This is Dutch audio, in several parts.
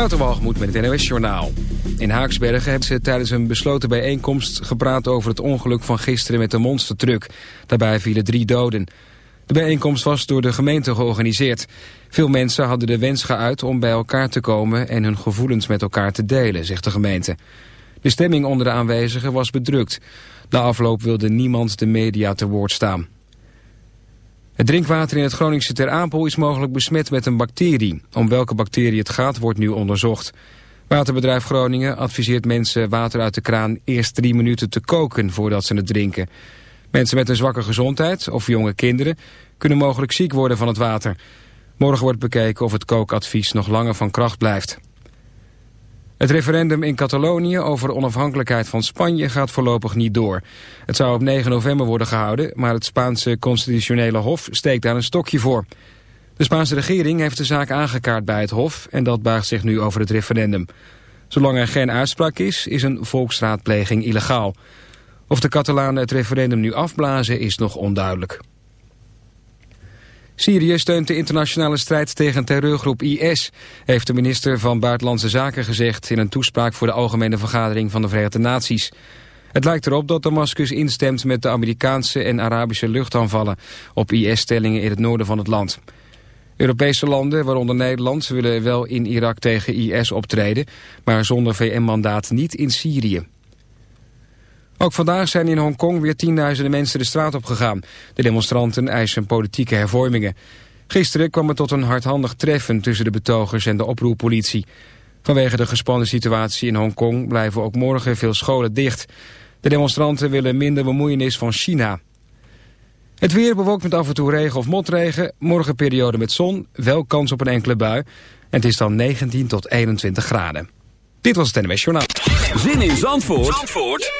Waterwalgemoed met het NOS Journaal. In Haaksbergen hebben ze tijdens een besloten bijeenkomst gepraat over het ongeluk van gisteren met de monstertruck. Daarbij vielen drie doden. De bijeenkomst was door de gemeente georganiseerd. Veel mensen hadden de wens geuit om bij elkaar te komen en hun gevoelens met elkaar te delen, zegt de gemeente. De stemming onder de aanwezigen was bedrukt. Na afloop wilde niemand de media te woord staan. Het drinkwater in het Groningse Ter Apel is mogelijk besmet met een bacterie. Om welke bacterie het gaat wordt nu onderzocht. Waterbedrijf Groningen adviseert mensen water uit de kraan eerst drie minuten te koken voordat ze het drinken. Mensen met een zwakke gezondheid of jonge kinderen kunnen mogelijk ziek worden van het water. Morgen wordt bekeken of het kookadvies nog langer van kracht blijft. Het referendum in Catalonië over onafhankelijkheid van Spanje gaat voorlopig niet door. Het zou op 9 november worden gehouden, maar het Spaanse constitutionele hof steekt daar een stokje voor. De Spaanse regering heeft de zaak aangekaart bij het hof en dat buigt zich nu over het referendum. Zolang er geen uitspraak is, is een volksraadpleging illegaal. Of de Catalanen het referendum nu afblazen is nog onduidelijk. Syrië steunt de internationale strijd tegen terreurgroep IS, heeft de minister van Buitenlandse Zaken gezegd in een toespraak voor de Algemene Vergadering van de Verenigde Naties. Het lijkt erop dat Damascus instemt met de Amerikaanse en Arabische luchtaanvallen op IS-stellingen in het noorden van het land. Europese landen, waaronder Nederland, willen wel in Irak tegen IS optreden, maar zonder VN-mandaat niet in Syrië. Ook vandaag zijn in Hongkong weer tienduizenden mensen de straat op gegaan. De demonstranten eisen politieke hervormingen. Gisteren kwam het tot een hardhandig treffen tussen de betogers en de oproerpolitie. Vanwege de gespannen situatie in Hongkong blijven ook morgen veel scholen dicht. De demonstranten willen minder bemoeienis van China. Het weer bewolkt met af en toe regen of motregen. Morgen periode met zon, wel kans op een enkele bui. En het is dan 19 tot 21 graden. Dit was het NWS Journaal. Zin in Zandvoort, Zandvoort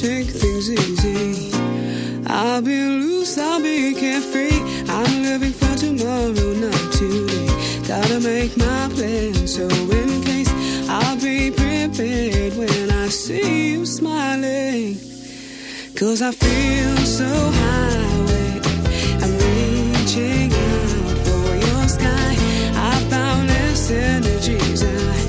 take things easy. I've been loose, I'll be carefree. I'm living for tomorrow, not today. Gotta make my plan so in case I'll be prepared when I see you smiling. Cause I feel so high, I'm reaching out for your sky. I found energies I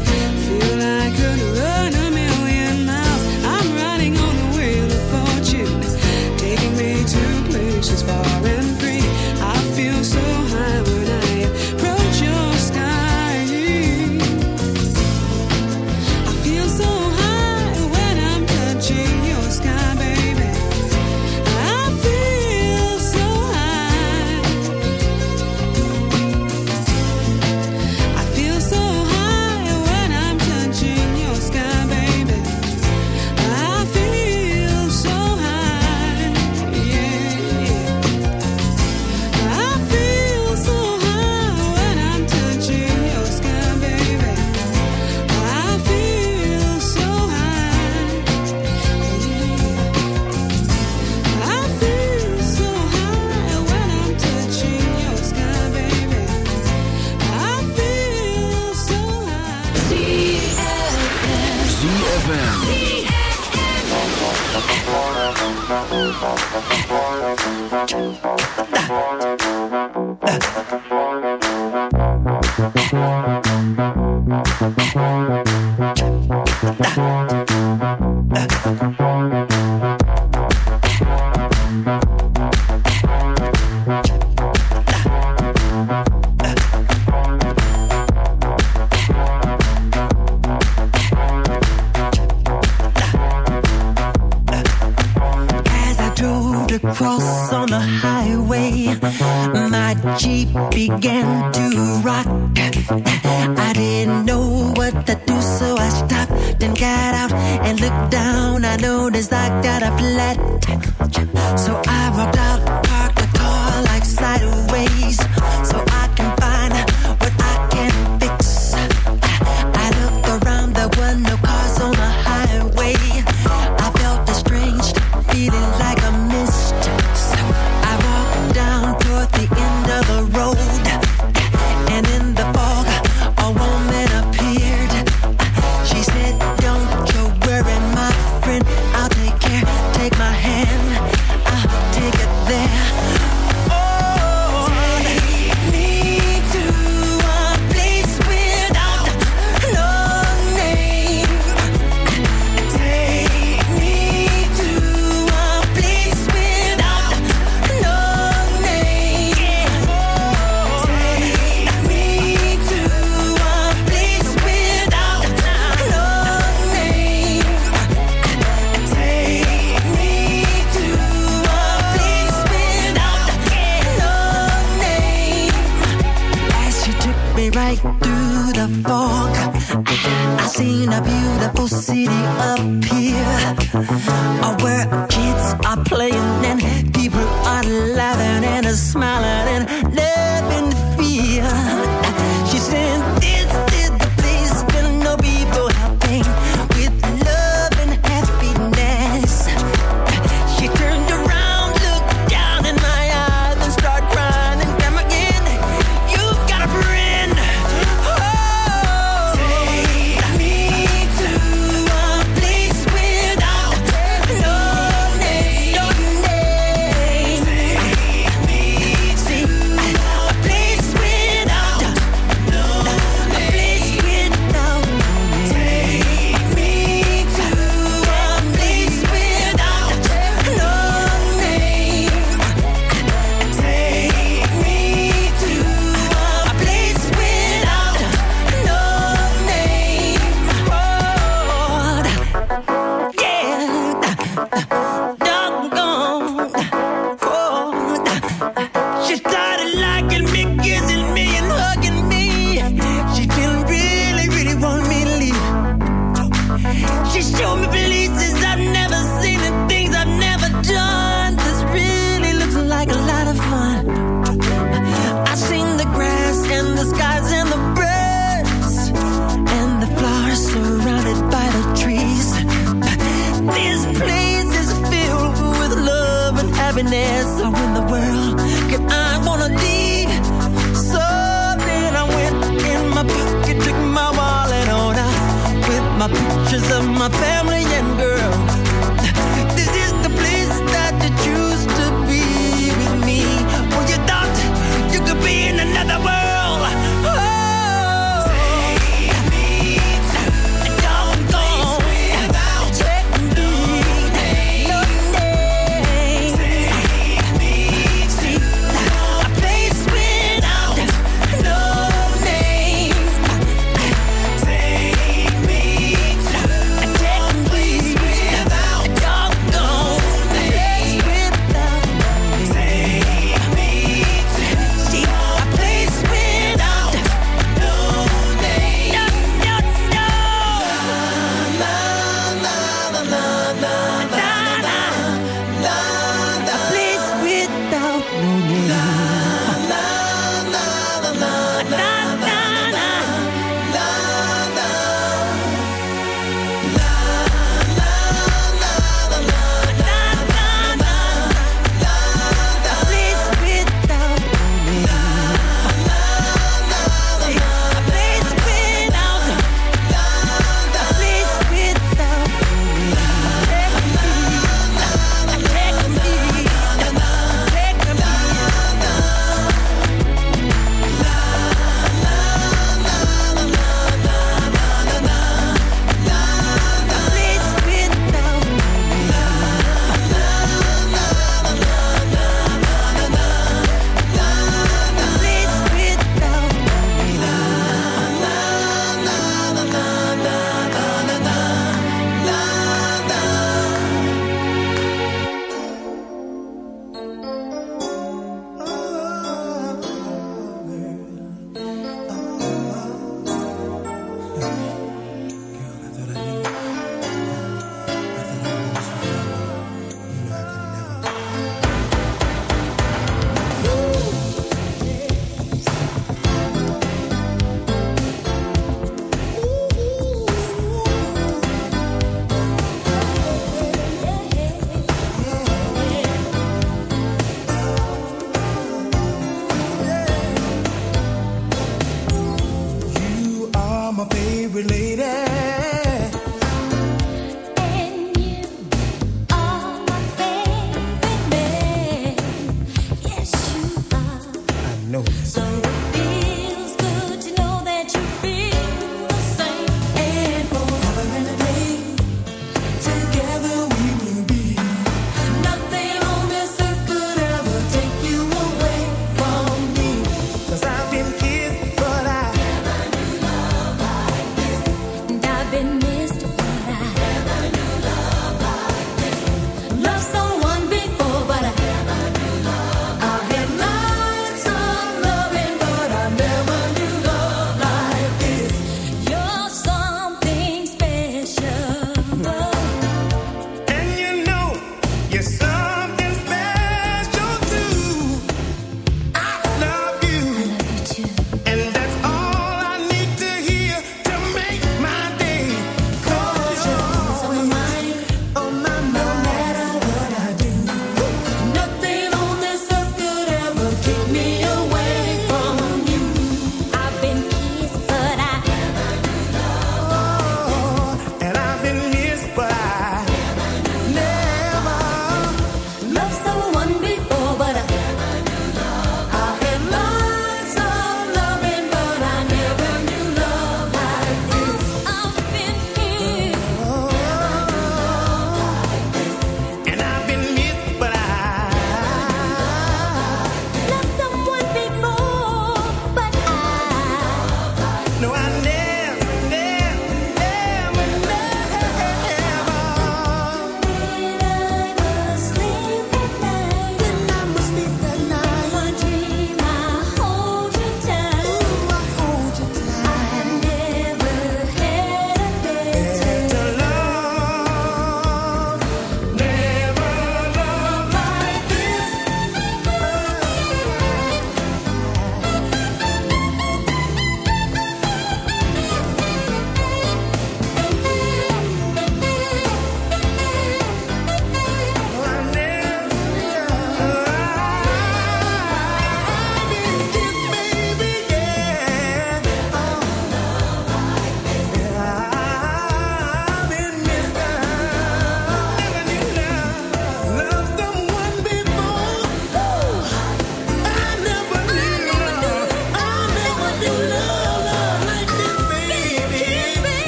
Take my hand.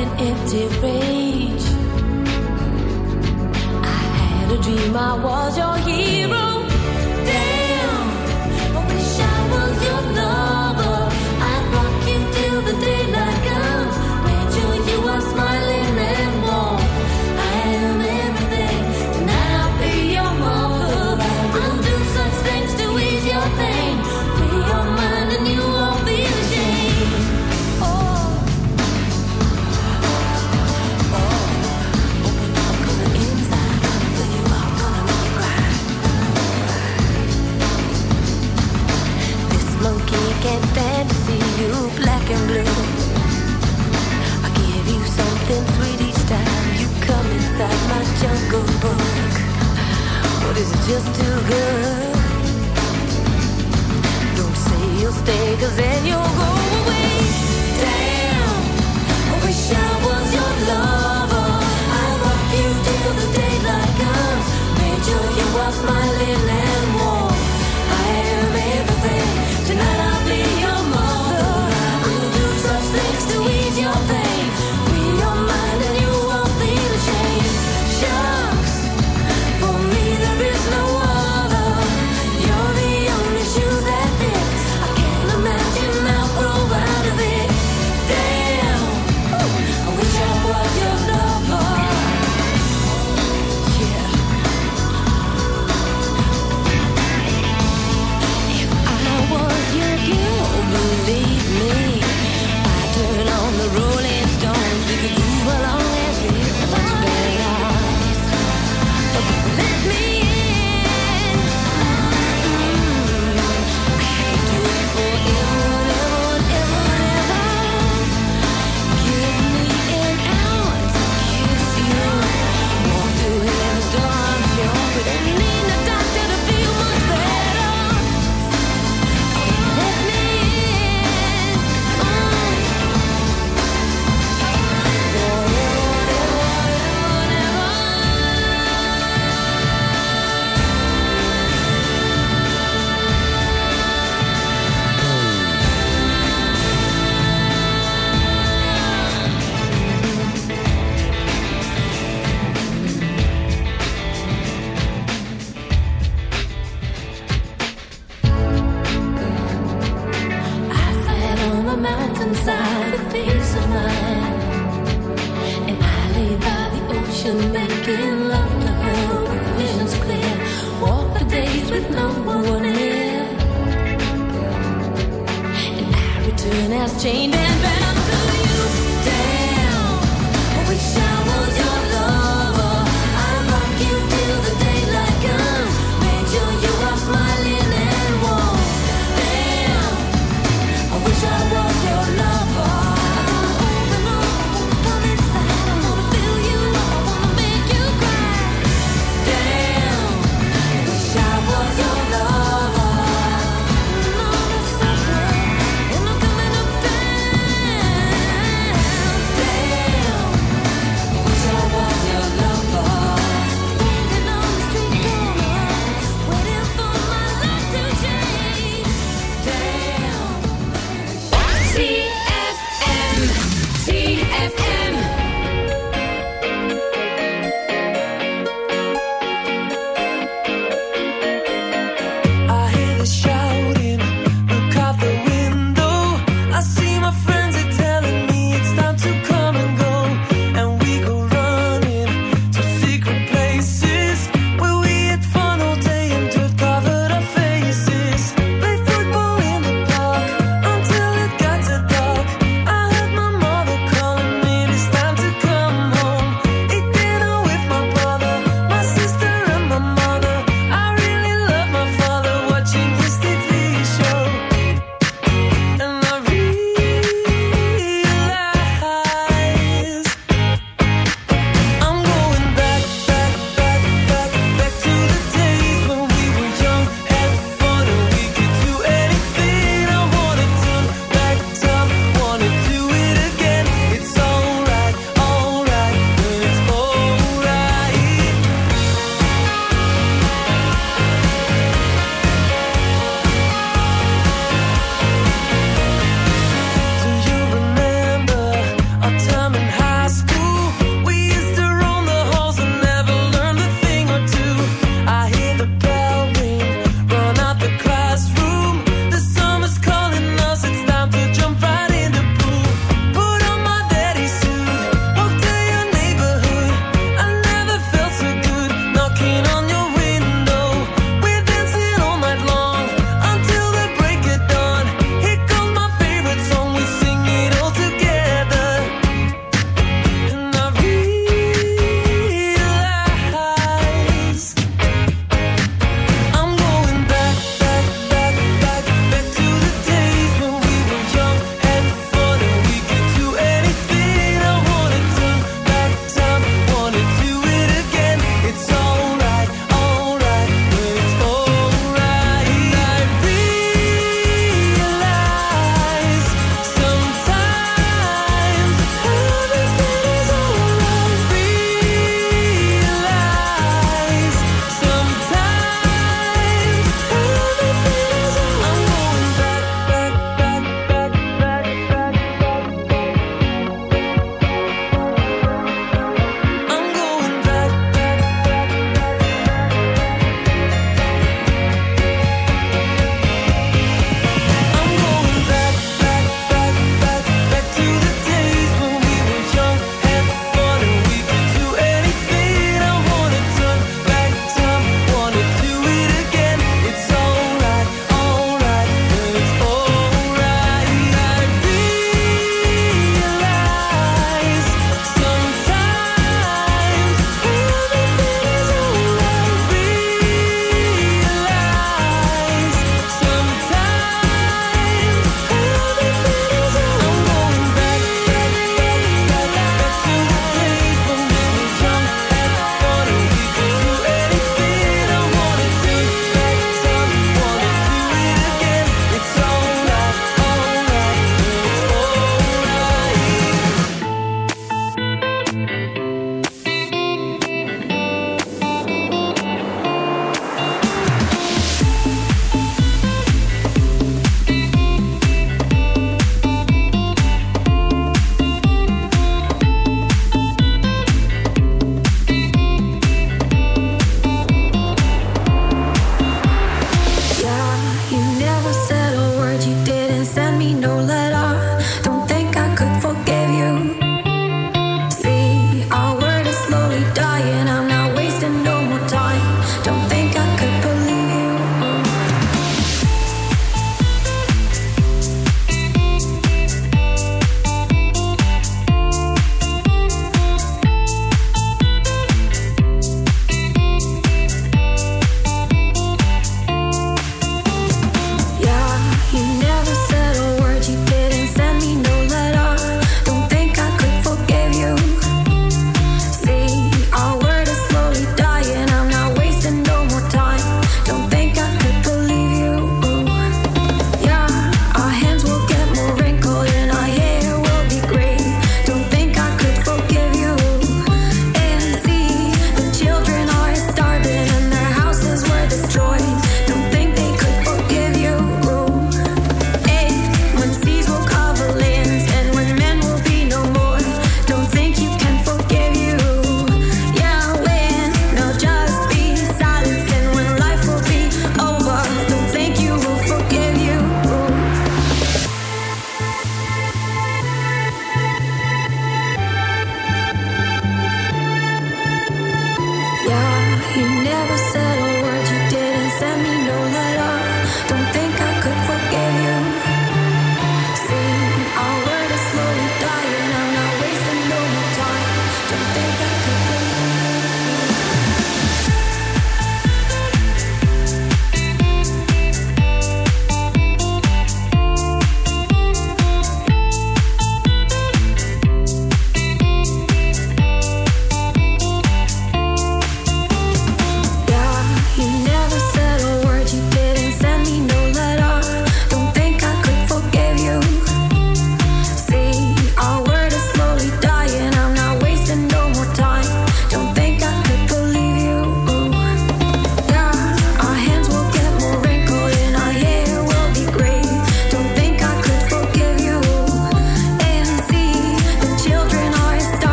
an empty page. I had a dream I was your hero. cookbook? Or is it just too good? Don't say you'll stay, cause then you'll go away. Damn, I wish I was your lover. I love you till the daylight comes. Made sure you are smiling and warm.